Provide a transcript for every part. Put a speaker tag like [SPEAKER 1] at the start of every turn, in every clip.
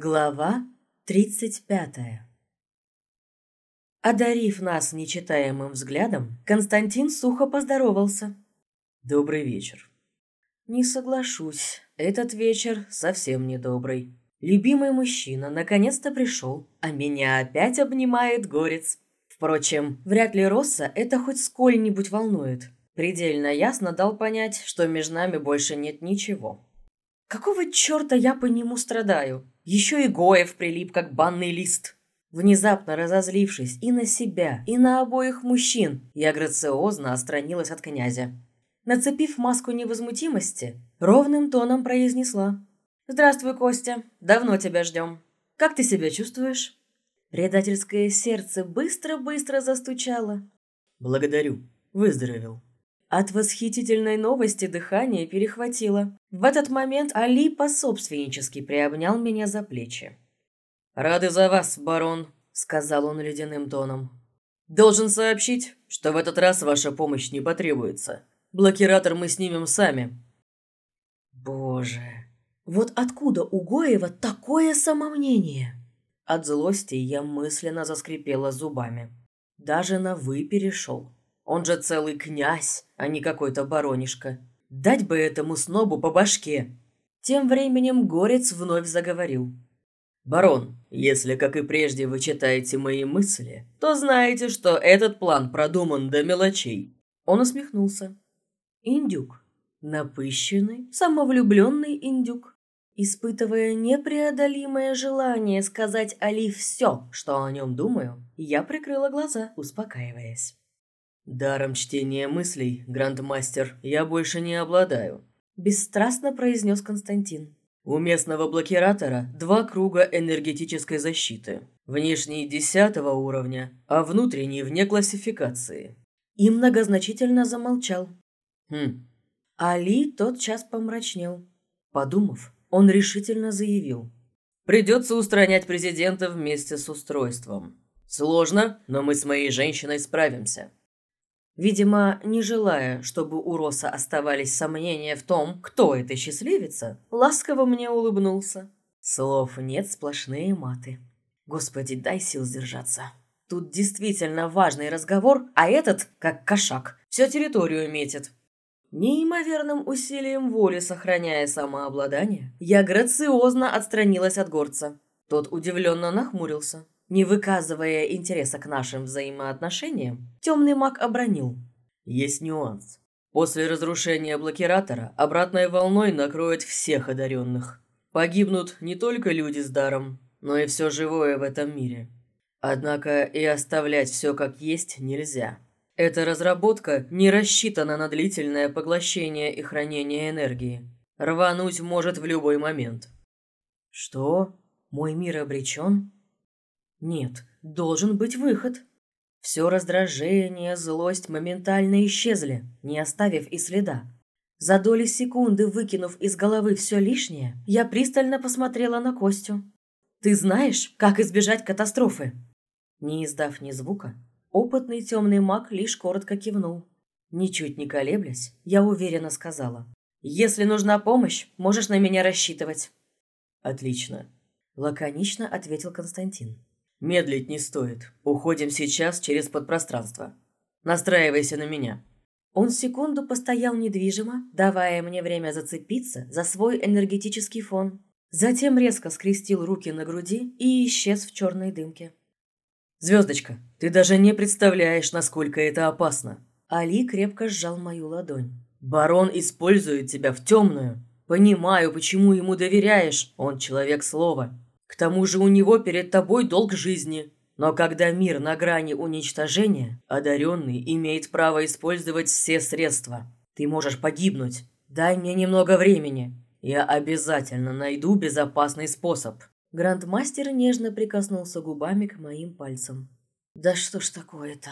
[SPEAKER 1] Глава тридцать пятая Одарив нас нечитаемым взглядом, Константин сухо поздоровался.
[SPEAKER 2] «Добрый вечер».
[SPEAKER 1] «Не соглашусь, этот вечер совсем не добрый. Любимый мужчина наконец-то пришел, а меня опять обнимает горец. Впрочем, вряд ли Росса это хоть сколь-нибудь волнует. Предельно ясно дал понять, что между нами больше нет ничего. Какого черта я по нему страдаю? Еще и Гоев прилип, как банный лист. Внезапно разозлившись и на себя, и на обоих мужчин, я грациозно отстранилась от князя. Нацепив маску невозмутимости, ровным тоном произнесла. «Здравствуй, Костя. Давно тебя ждем. Как ты себя чувствуешь?» Предательское сердце быстро-быстро застучало.
[SPEAKER 2] «Благодарю. Выздоровел».
[SPEAKER 1] От восхитительной новости дыхание перехватило. В этот момент Али пособственнически приобнял меня за плечи.
[SPEAKER 2] «Рады за вас, барон», — сказал он ледяным тоном. «Должен сообщить, что в этот раз ваша помощь не потребуется. Блокиратор мы снимем сами».
[SPEAKER 1] «Боже, вот откуда у Гоева такое самомнение?» От злости я мысленно заскрипела зубами. Даже на «вы» перешел. Он же целый князь, а не какой-то баронишка. Дать бы этому снобу по башке. Тем временем Горец вновь заговорил.
[SPEAKER 2] «Барон, если, как и прежде, вы читаете мои мысли, то знаете, что этот план продуман до мелочей».
[SPEAKER 1] Он усмехнулся. Индюк. Напыщенный, самовлюбленный индюк. Испытывая непреодолимое желание сказать Али все, что о нем думаю, я прикрыла глаза, успокаиваясь.
[SPEAKER 2] «Даром чтения мыслей, грандмастер, я больше не обладаю», –
[SPEAKER 1] бесстрастно произнес Константин.
[SPEAKER 2] «У местного блокиратора два круга энергетической защиты. Внешний десятого уровня, а внутренний вне классификации».
[SPEAKER 1] И многозначительно замолчал.
[SPEAKER 2] «Хм».
[SPEAKER 1] Али тотчас помрачнел. Подумав, он решительно заявил.
[SPEAKER 2] «Придется устранять президента вместе с устройством. Сложно, но мы с моей женщиной справимся».
[SPEAKER 1] Видимо, не желая, чтобы у Роса оставались сомнения в том, кто эта счастливица, ласково мне улыбнулся. Слов нет, сплошные маты. Господи, дай сил сдержаться. Тут действительно важный разговор, а этот, как кошак, всю территорию метит. Неимоверным усилием воли, сохраняя самообладание, я грациозно отстранилась от горца. Тот удивленно нахмурился. Не выказывая интереса к нашим взаимоотношениям, темный маг обронил.
[SPEAKER 2] Есть нюанс. После разрушения блокиратора обратной волной накроет всех одаренных. Погибнут не только люди с даром, но и все живое в этом мире. Однако и оставлять все как есть нельзя. Эта разработка не рассчитана на длительное поглощение и хранение энергии. Рвануть может в любой момент.
[SPEAKER 1] Что? Мой мир обречен? Нет, должен быть выход. Все раздражение, злость моментально исчезли, не оставив и следа. За доли секунды, выкинув из головы все лишнее, я пристально посмотрела на Костю. «Ты знаешь, как избежать катастрофы?» Не издав ни звука, опытный темный маг лишь коротко кивнул. Ничуть не колеблясь, я уверенно сказала. «Если нужна помощь, можешь на меня рассчитывать».
[SPEAKER 2] «Отлично», –
[SPEAKER 1] лаконично ответил Константин.
[SPEAKER 2] «Медлить не стоит. Уходим сейчас через подпространство. Настраивайся на меня».
[SPEAKER 1] Он секунду постоял недвижимо, давая мне время зацепиться за свой энергетический фон. Затем резко скрестил руки на груди и исчез в черной дымке.
[SPEAKER 2] «Звездочка, ты даже не представляешь, насколько это опасно!»
[SPEAKER 1] Али крепко сжал мою ладонь.
[SPEAKER 2] «Барон использует тебя в темную. Понимаю, почему ему доверяешь. Он человек слова. Тому же у него перед тобой долг жизни. Но когда мир на грани уничтожения, одаренный имеет право использовать все средства. Ты можешь погибнуть. Дай мне немного времени. Я обязательно найду безопасный способ».
[SPEAKER 1] Грандмастер нежно прикоснулся губами к моим пальцам. «Да что ж такое-то?»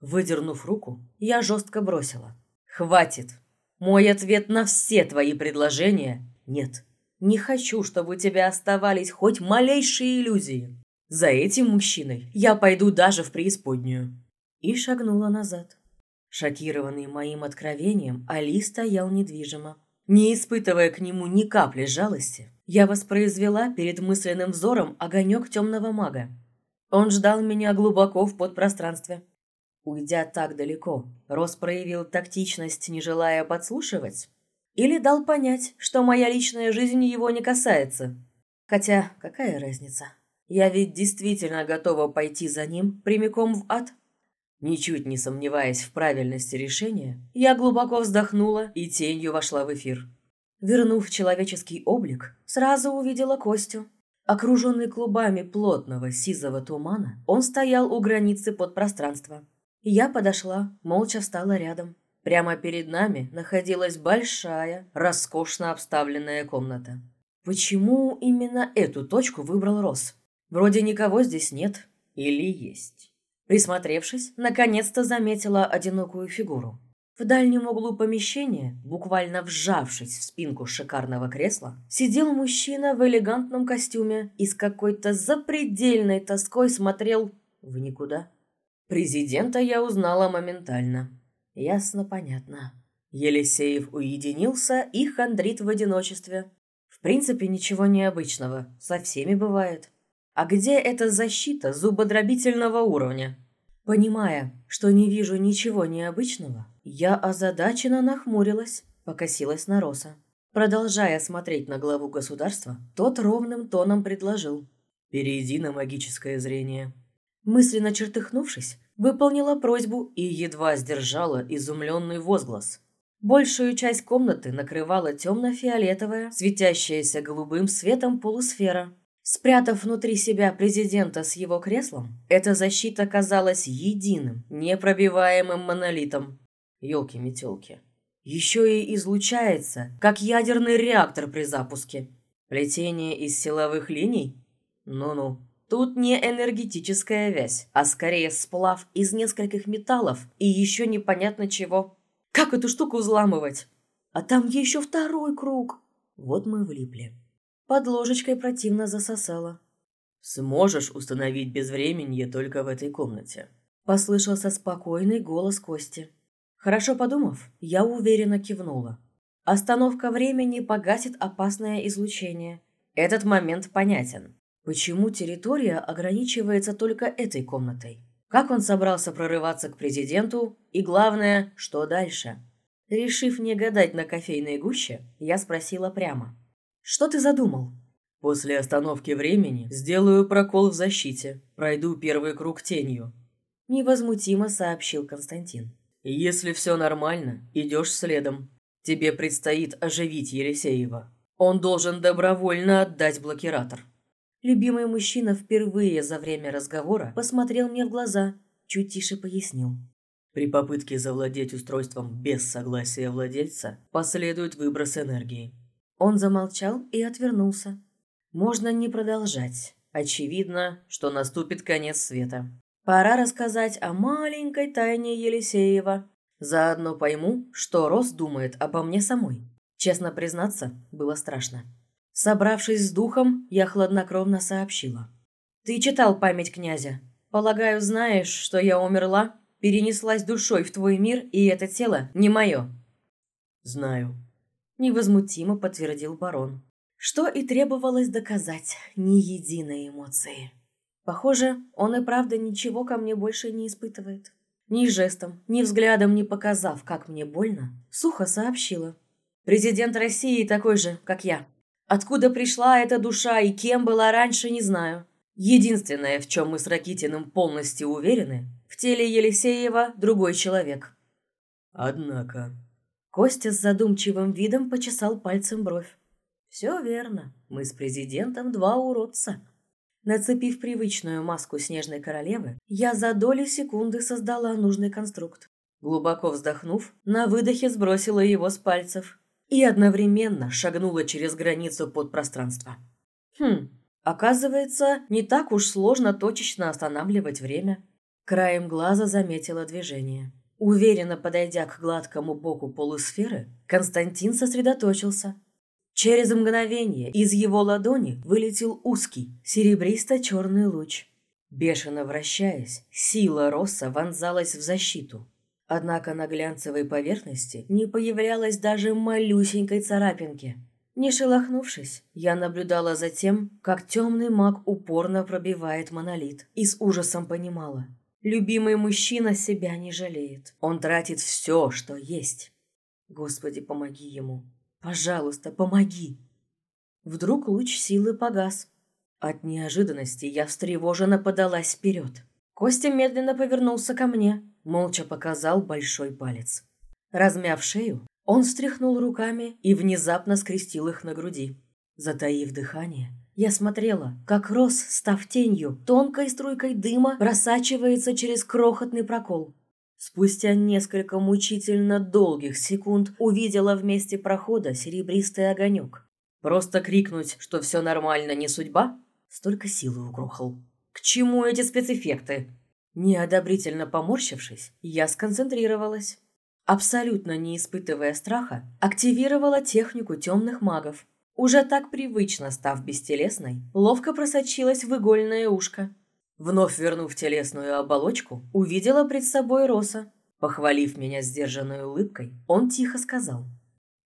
[SPEAKER 1] Выдернув руку, я жестко бросила. «Хватит! Мой ответ на все твои предложения – нет. Не хочу, чтобы у тебя оставались хоть малейшие иллюзии. За этим мужчиной я пойду даже в преисподнюю». И шагнула назад. Шокированный моим откровением, Али стоял недвижимо. Не испытывая к нему ни капли жалости, Я воспроизвела перед мысленным взором огонек темного мага. Он ждал меня глубоко в подпространстве. Уйдя так далеко, Рос проявил тактичность, не желая подслушивать? Или дал понять, что моя личная жизнь его не касается? Хотя, какая разница? Я ведь действительно готова пойти за ним прямиком в ад. Ничуть не сомневаясь в правильности решения, я глубоко вздохнула и тенью вошла в эфир. Вернув человеческий облик, сразу увидела Костю. Окруженный клубами плотного сизого тумана, он стоял у границы подпространства. Я подошла, молча встала рядом. Прямо перед нами находилась большая, роскошно обставленная комната. Почему именно эту точку выбрал Рос? Вроде никого здесь нет. Или есть? Присмотревшись, наконец-то заметила одинокую фигуру. В дальнем углу помещения, буквально вжавшись в спинку шикарного кресла, сидел мужчина в элегантном костюме и с какой-то запредельной тоской смотрел в никуда. Президента я узнала моментально. Ясно, понятно. Елисеев уединился и хандрит в одиночестве. В принципе, ничего необычного. Со всеми бывает. А где эта защита зубодробительного уровня? Понимая, что не вижу ничего необычного, я озадаченно нахмурилась, покосилась на Роса. Продолжая смотреть на главу государства, тот ровным тоном предложил. «Перейди на магическое зрение». Мысленно чертыхнувшись, выполнила просьбу и едва сдержала изумленный возглас. Большую часть комнаты накрывала темно-фиолетовая, светящаяся голубым светом полусфера. Спрятав внутри себя президента с его креслом, эта защита казалась единым, непробиваемым монолитом. Ёлки-метёлки. Еще и излучается, как ядерный реактор при запуске. Плетение из силовых линий? Ну-ну. Тут не энергетическая вязь, а скорее сплав из нескольких металлов и еще непонятно чего. Как эту штуку взламывать? А там еще второй круг. Вот мы влипли. Под ложечкой противно засосало. «Сможешь установить безвременье только в этой комнате», — послышался спокойный голос Кости. Хорошо подумав, я уверенно кивнула. Остановка времени погасит опасное излучение. Этот момент понятен. Почему территория ограничивается только этой комнатой? Как он собрался прорываться к президенту? И главное, что дальше? Решив не гадать на кофейной гуще, я спросила прямо. «Что ты задумал?» «После остановки времени сделаю прокол в защите. Пройду первый круг тенью», – невозмутимо сообщил Константин. «Если все нормально, идешь следом. Тебе предстоит оживить Елисеева. Он должен добровольно отдать блокиратор». Любимый мужчина впервые за время разговора посмотрел мне в глаза, чуть тише пояснил. При попытке завладеть устройством без согласия владельца последует выброс энергии. Он замолчал и отвернулся. Можно не продолжать. Очевидно, что наступит конец света. Пора рассказать о маленькой тайне Елисеева. Заодно пойму, что Рос думает обо мне самой. Честно признаться, было страшно. Собравшись с духом, я хладнокровно сообщила. «Ты читал память князя. Полагаю, знаешь, что я умерла, перенеслась душой в твой мир, и это тело не мое». «Знаю», — невозмутимо подтвердил барон. Что и требовалось доказать, ни единой эмоции. Похоже, он и правда ничего ко мне больше не испытывает. Ни жестом, ни взглядом не показав, как мне больно, сухо сообщила. «Президент России такой же, как я. Откуда пришла эта душа и кем была раньше, не знаю. Единственное, в чем мы с Ракитиным полностью уверены, в теле Елисеева другой человек. Однако... Костя с задумчивым видом почесал пальцем бровь. Все верно, мы с президентом два уродца. Нацепив привычную маску снежной королевы, я за доли секунды создала нужный конструкт. Глубоко вздохнув, на выдохе сбросила его с пальцев и одновременно шагнула через границу подпространства. Хм, оказывается, не так уж сложно точечно останавливать время. Краем глаза заметила движение. Уверенно подойдя к гладкому боку полусферы, Константин сосредоточился. Через мгновение из его ладони вылетел узкий, серебристо-черный луч. Бешено вращаясь, сила Росса вонзалась в защиту, Однако на глянцевой поверхности не появлялось даже малюсенькой царапинки. Не шелохнувшись, я наблюдала за тем, как темный маг упорно пробивает монолит, и с ужасом понимала. Любимый мужчина себя не жалеет. Он тратит все, что есть. Господи, помоги ему. Пожалуйста, помоги. Вдруг луч силы погас. От неожиданности я встревоженно подалась вперед. Костя медленно повернулся ко мне, молча показал большой палец. Размяв шею, он встряхнул руками и внезапно скрестил их на груди. Затаив дыхание, я смотрела, как Рос, став тенью, тонкой струйкой дыма просачивается через крохотный прокол. Спустя несколько мучительно долгих секунд увидела вместе прохода серебристый огонек. Просто крикнуть, что все нормально, не судьба? Столько силы угрохал. К чему эти спецэффекты? Неодобрительно поморщившись, я сконцентрировалась абсолютно не испытывая страха, активировала технику темных магов. Уже так привычно став бестелесной, ловко просочилась в игольное ушко. Вновь вернув телесную оболочку, увидела пред собой Роса. Похвалив меня сдержанной улыбкой, он тихо сказал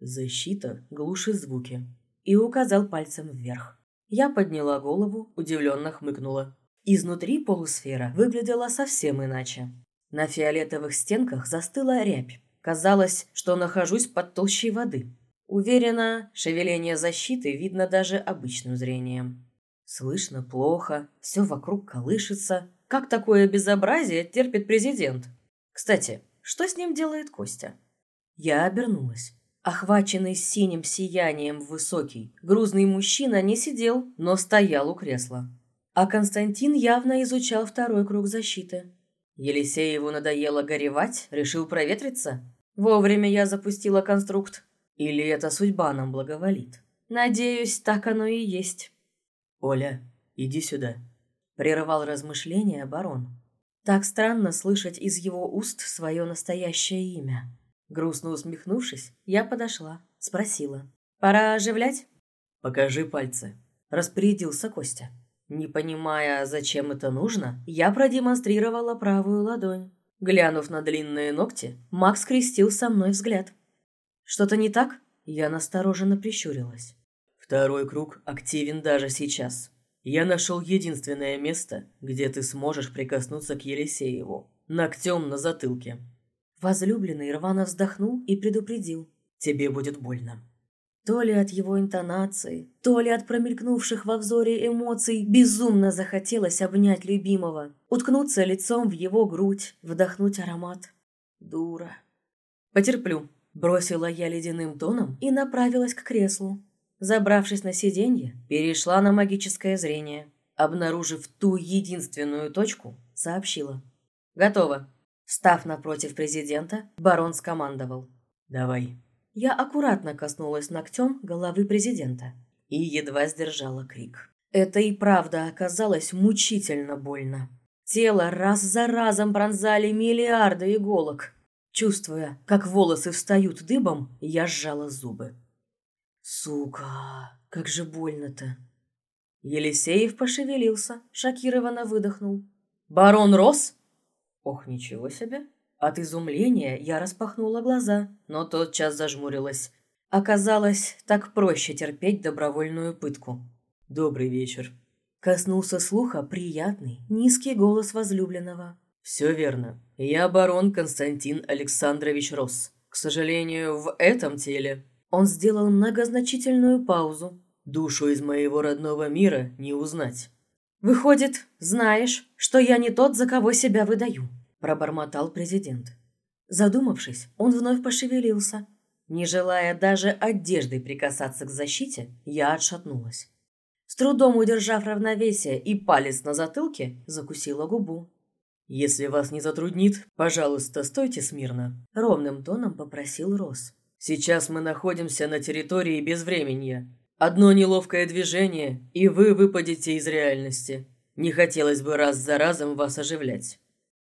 [SPEAKER 1] «Защита глушит звуки» и указал пальцем вверх. Я подняла голову, удивленно хмыкнула. Изнутри полусфера выглядела совсем иначе. На фиолетовых стенках застыла рябь, Казалось, что нахожусь под толщей воды. Уверена, шевеление защиты видно даже обычным зрением. Слышно плохо, все вокруг колышется. Как такое безобразие терпит президент? Кстати, что с ним делает Костя? Я обернулась. Охваченный синим сиянием высокий, грузный мужчина не сидел, но стоял у кресла. А Константин явно изучал второй круг защиты. Елисееву надоело горевать, решил проветриться? Вовремя я запустила конструкт. Или это судьба нам благоволит? Надеюсь, так оно и есть.
[SPEAKER 2] «Оля, иди сюда», —
[SPEAKER 1] прервал размышления барон. Так странно слышать из его уст свое настоящее имя. Грустно усмехнувшись, я подошла, спросила. «Пора оживлять?»
[SPEAKER 2] «Покажи пальцы», —
[SPEAKER 1] распорядился Костя. Не понимая, зачем это нужно, я продемонстрировала правую ладонь. Глянув на длинные ногти, Макс скрестил со мной взгляд. «Что-то не так?» Я настороженно прищурилась.
[SPEAKER 2] «Второй круг активен даже сейчас. Я нашел единственное место, где ты сможешь прикоснуться к Елисееву. Ногтем на затылке».
[SPEAKER 1] Возлюбленный рвано вздохнул и предупредил.
[SPEAKER 2] «Тебе будет больно».
[SPEAKER 1] То ли от его интонации, то ли от промелькнувших во взоре эмоций безумно захотелось обнять любимого, уткнуться лицом в его грудь, вдохнуть аромат. Дура. «Потерплю», – бросила я ледяным тоном и направилась к креслу. Забравшись на сиденье, перешла на магическое зрение. Обнаружив ту единственную точку, сообщила. «Готово». Став напротив президента, барон скомандовал.
[SPEAKER 2] «Давай».
[SPEAKER 1] Я аккуратно коснулась ногтем головы президента и едва сдержала крик. Это и правда оказалось мучительно больно. Тело раз за разом пронзали миллиарды иголок. Чувствуя, как волосы встают дыбом, я сжала зубы. «Сука, как же больно-то!» Елисеев пошевелился, шокированно выдохнул. «Барон Рос?» «Ох, ничего себе!» От изумления я распахнула глаза, но тотчас зажмурилась. Оказалось, так проще терпеть добровольную пытку.
[SPEAKER 2] «Добрый вечер», —
[SPEAKER 1] коснулся слуха приятный, низкий голос возлюбленного.
[SPEAKER 2] «Все верно. Я барон Константин Александрович Росс. К сожалению, в этом теле...»
[SPEAKER 1] Он сделал многозначительную паузу.
[SPEAKER 2] «Душу из моего родного мира не узнать».
[SPEAKER 1] «Выходит, знаешь, что я не тот, за кого себя выдаю», – пробормотал президент. Задумавшись, он вновь пошевелился. Не желая даже одеждой прикасаться к защите, я отшатнулась. С трудом удержав равновесие и палец на затылке, закусила губу.
[SPEAKER 2] «Если вас не затруднит, пожалуйста, стойте смирно», — ровным тоном попросил Рос. «Сейчас мы находимся на территории безвременья. Одно неловкое движение, и вы выпадете из реальности. Не хотелось бы раз за разом вас оживлять».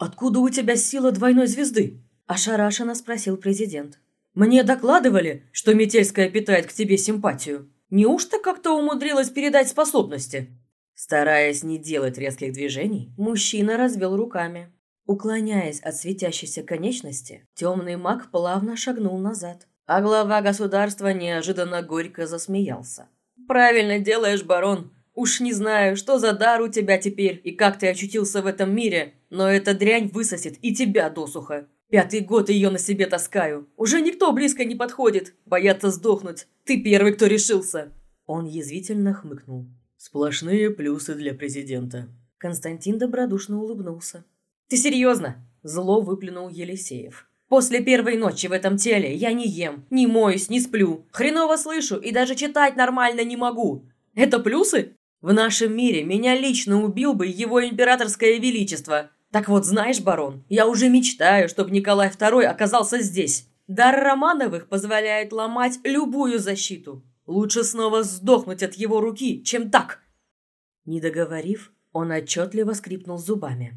[SPEAKER 1] «Откуда у тебя сила двойной звезды?» – ошарашенно спросил президент. «Мне докладывали, что Метельская питает к тебе симпатию. Неужто как-то умудрилась передать способности?» Стараясь не делать резких движений, мужчина развел руками. Уклоняясь от светящейся конечности, темный маг плавно шагнул назад. А глава государства неожиданно горько засмеялся.
[SPEAKER 2] «Правильно делаешь, барон. Уж не знаю, что за дар у тебя теперь и как ты очутился в этом мире, но эта дрянь высосет и тебя досуха. Пятый год ее на себе таскаю. Уже никто близко не подходит. Боятся сдохнуть. Ты первый, кто решился».
[SPEAKER 1] Он язвительно хмыкнул.
[SPEAKER 2] «Сплошные плюсы для президента».
[SPEAKER 1] Константин добродушно улыбнулся.
[SPEAKER 2] «Ты серьезно?» – зло выплюнул Елисеев. «После первой ночи в этом теле я не ем, не моюсь, не сплю, хреново слышу и даже читать нормально не могу. Это плюсы? В нашем мире меня лично убил бы его императорское величество. Так вот, знаешь, барон, я уже мечтаю, чтобы Николай II оказался здесь. Дар Романовых позволяет ломать любую защиту. Лучше снова сдохнуть от его руки, чем так.
[SPEAKER 1] Не договорив, он отчетливо скрипнул зубами.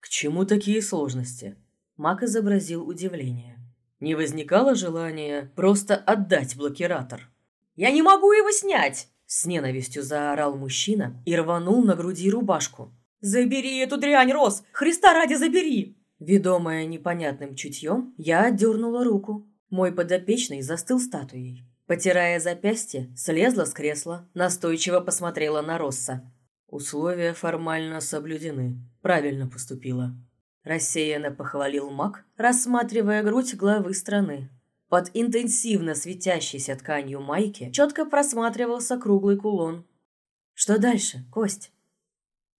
[SPEAKER 2] К чему такие сложности?
[SPEAKER 1] Мак изобразил удивление.
[SPEAKER 2] Не возникало желания просто отдать блокиратор? Я не могу его снять! С ненавистью заорал мужчина и рванул на груди рубашку. «Забери эту дрянь, Рос! Христа ради, забери!»
[SPEAKER 1] Ведомая непонятным чутьем, я отдернула руку. Мой подопечный застыл статуей. Потирая запястье, слезла с кресла, настойчиво посмотрела на Росса.
[SPEAKER 2] Условия формально соблюдены. Правильно поступила.
[SPEAKER 1] Рассеянно похвалил маг, рассматривая грудь главы страны. Под интенсивно светящейся тканью майки четко просматривался круглый кулон. «Что дальше, Кость?»